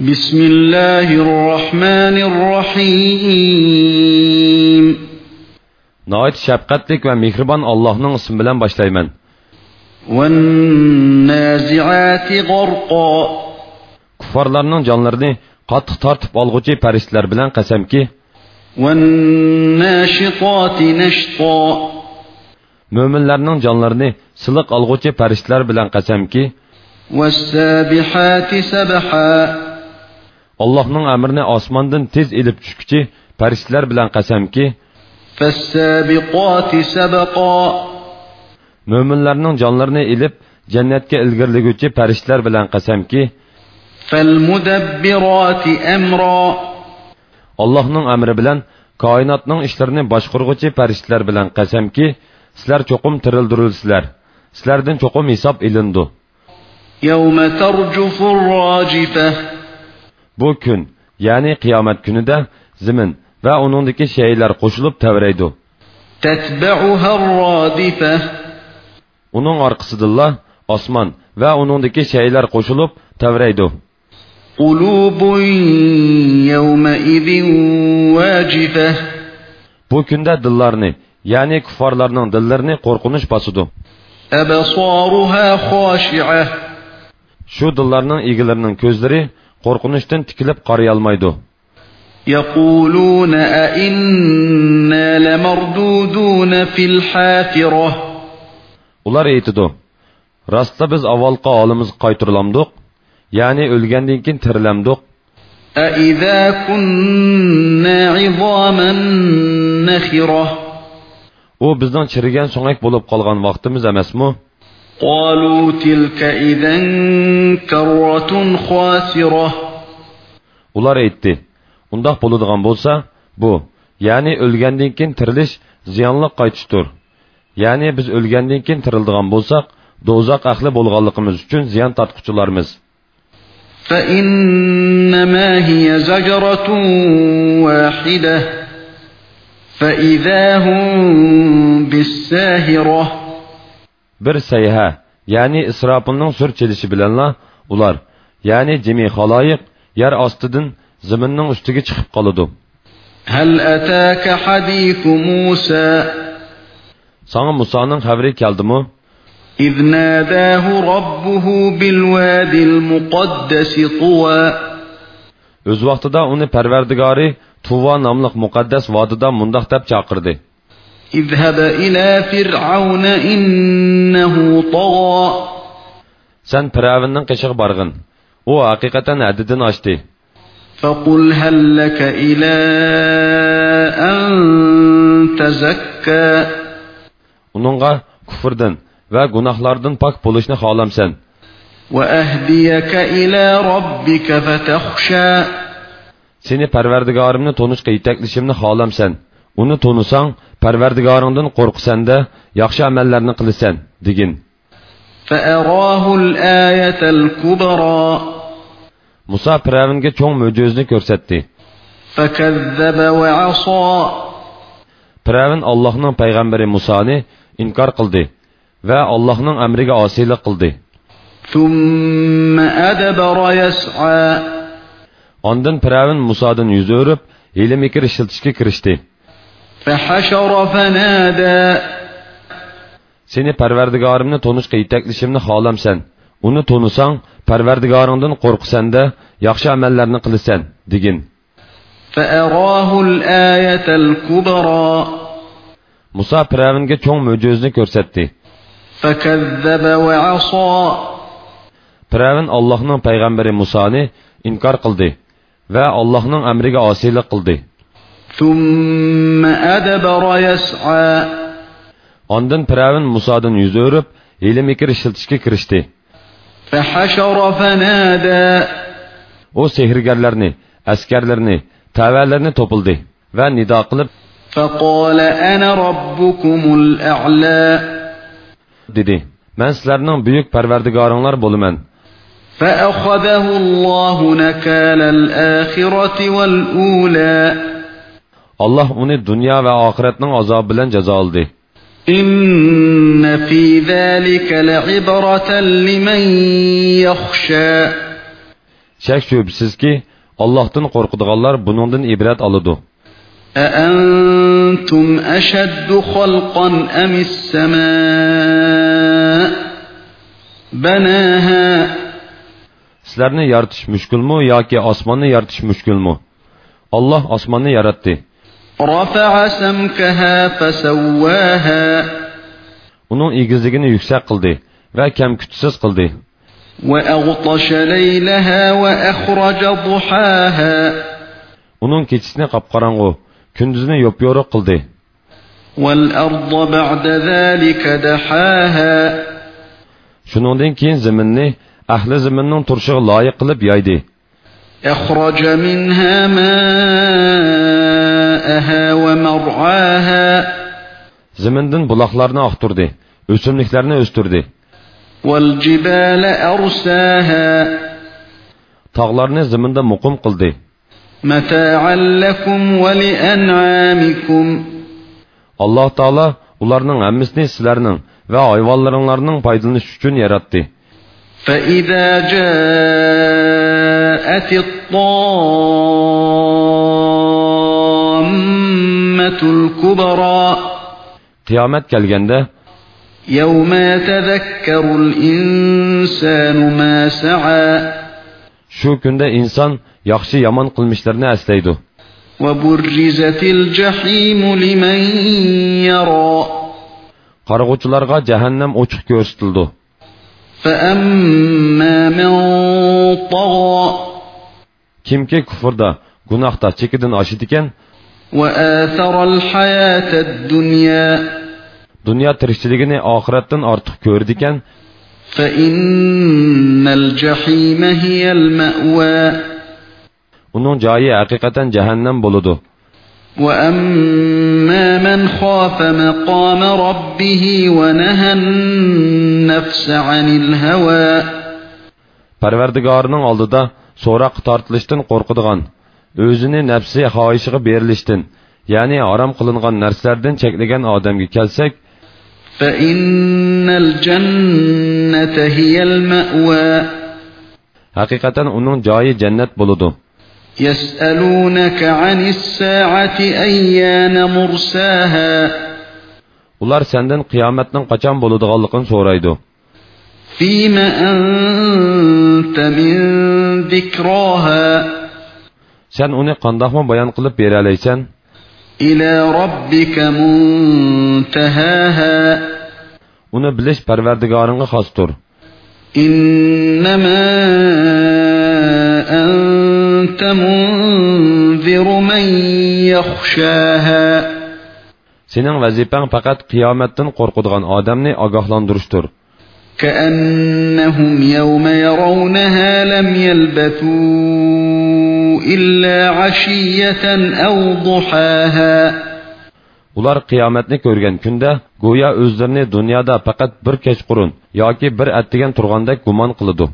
بسم الله الرحمن الرحيم Nəhayət şəfqətlik və mehriban Allah'ın ismi bilan başlayman. والنازعات غرقا Kuffarlarning jonlarini qattiq tortib olg'uchi farishtalar bilan qasamki, والناشطات نشطا mo'minlarning jonlarini siliq olg'uchi farishtalar bilan qasamki, Allahның əmrini osmondan tez elib tushguchi farishtalar bilan qasamki mo'minlarning jonlarini ilib jannatga ilgirliguvchi farishtalar bilan qasamki allohning amri bilan koinotning ishlarini boshqurg'uchi farishtalar bilan qasamki sizlar cho'qim tirildirilsizlar. Sizlardan cho'qim hisob ilindi bu kun ya'ni qiyomat kunida zimin va uningdagi shaylar qo'shilib tavraydi. Uning orqasidilla osmon va uningdagi shaylar qo'shilib tavraydi. Bu kunda dillarni ya'ni kuffarlarning dillarini qo'rqinish bosidi shu dillarning egalarining ko'zlari qo'rqinishdan tikilib qaray olmaydi. يقولون أئنا لمردودون في الحافرة Ular aytidi: "Rostda biz avvalqa holimiz qaytirilamdiq, ya'ni o'lgandan keyin tirilamdiq. أئذا كنا عظاما نخرة U bizning chirigan so'ngak bo'lib qolgan vaqtimiz emasmi?" قالوا تلك إذا كرة خاسرة Ular aytdi: "Undaq bo'ladigan bo'lsa, bu, ya'ni o'lgandan keyin tirilish ziyonli qaytishdir. Ya'ni biz o'lgandan keyin tirildigan bo'lsak, do'zax ahli bo'lganligimiz uchun ziyon tortquchilarmiz." فإنما هي زجرة واحدة فإذا هم بالساهرة Bir sayha, ya'ni Israfilning sur chelishi bilanla ular, ya'ni jami xaloyiq yer ostidan zaminning ustiga chiqib qoladi. هل أتاك حديث موسى Sana Musoning xabari keldimi? إذ ناداه ربه بالوادي المقدس طوى O'z vaqtida uni Parvardigori Tuva nomli muqaddas vodida mundoq deb chaqirdi. İzhəbə ilə Fir'aunə innəhu tağa. Sən Piravinnin qışığı barğın. O həqiqətən həddini aşdı. Fəqul həlləkə ilə ən təzəkkə. Onunğa küfrdən və günahlardan pak buluşnu xalamsan. Və əhdiyəkə ilə Rabbikə fətəxşə. Seni Pərverdigarımını tonuşqa yetəklişimni xalamsan. Onu tonusan, parvardigoringdan qo'rqsanda yaxshi amallarni qilasan degin. muso piravunga cho'ng mo'jizni ko'rsatdi. piravin allohning payg'ambari musoni inkor qildi va allohning amriga osiylik qildi. ondan piravin musodan yuz o'rib hiyla mikr ishlatishga kirishdi. Seni parvardigorimni tonishga yetaklishimni xohlamsan. Uni tonusang, parvardigoringdan qo'rqsan-da, yaxshi amallarni qilasan, degin. Musa Piravinga cho'ng mo'jizni ko'rsatdi. Piravin Allohning payg'ambari Musoni inkor qildi va Allohning amriga osiylik qildi. ثُمَّ أَدْبَرَ يَسْعَى Ondan Firavun Musa'dan yüz örüp, hile mikir işiltişke kirişti. فَحَشَرَ فَنَادَى O sehirgerlerini, askerlerini, tavelerini topuldu ve nida kılıp فَقَالَ أَنَا رَبُّكُمُ الْأَعْلَى dedi. Ben sizlerden büyük perverdigarınlar bolumen. فَأَخَذَهُ اللّٰهُ نَكَالَ الْآخِرَةِ وَالْأُولَى Allah onu dünya və axirətinin azabı ilə cəzaladı. İnne fi zalika la'ibratan limen yakhsha. Şək şübhəsiz ki, Allahdan qorxuduqlar bunundan ibrət alıdı. Əəntum e əşəddu xalqan əmis səmâ bənəhə Sizlərini yartış müşkülmü, ya ki asmanı yartış müşkülmü? Allah asmanı yarattı. رفع سمكها فسواها Onun egizligini yüksek kıldı ve kemkütsüz kıldı. وَأَغْطَشَ لَيْلَهَا وَأَخْرَجَ ضُحَاهَا Onun keçisini kapkaranğı, kündüzünü yopyoruk kıldı. وَالْأَرْضَ بَعْدَ ذَٰلِكَ دَحَاهَا Şunundan keyin zeminni, ahli zeminnin turşuğu layık kılıp yaydı. اَخْرَجَ مِنْهَا مَاءً ماءها ومرعاها zamindan buloqlarni oqtirdi o'simliklarni o'stirdi والجبال أرساها tog'larni zaminda muqim qildi متاعا لكم ولأنعامكم alloh taolo ularning hammasini sizlarning va hayvonlaringlarning foydalanish uchun yaratdi فإذا جاءت الطامة الكبرى qiyomat kelganda يوم يتذكر الإنسان ما سعى shu kunda inson yaxshi yomon qilmishlarini aslaydi وبرزت الجحيم لمن يرى qarg'uvchilarga jahannam ochiq ko'rsatildi فأما من طغى kimki kufrda gunohda chekidan oshidi ekan وآثر الحياة الدنيا دنيا ترشتلقيني آخرتن أرتخ كورديكن فإن الجحيم هي المأوى Onun جاية hakikaten جهنم buludu. وَأَمَّا مَنْ خَافَ مَقَامَ رَبِّهِ ونهى النَّفْسَ عَنِ الْهَوَى Perverdigarının aldı da sonra tartılıştın korkuduğun. O'zini nafsi xohishiga berilishdan ya'ni harom qilingan narsalardan cheklagan odamga kelsak فإن الجنة هي المأوى haqiqatan uning joyi jannat bo'ludi يسألونك عن الساعة أيان مرساها ular sendan qiyomatning qachon bo'ladiganligini so'raydi فيم أنت من ذكراها sen uni qandoqmi bayon qilib beralaysan إلى ربك منتهاها uni bilish parvardigoringga xosdir إنما أنت منذر من يخشاها sening vazifang faqat qiyomatdan qo'rqadigan odamni ogohlantirishdir كأنهم يوم يرونها لم يلبثوا إلا عشية أو ضحاها ular qiyomatni ko'rgan kunda go'yo o'zlarini dunyoda faqat bir kechqurun yoki bir attigan turgandek gumon qiladi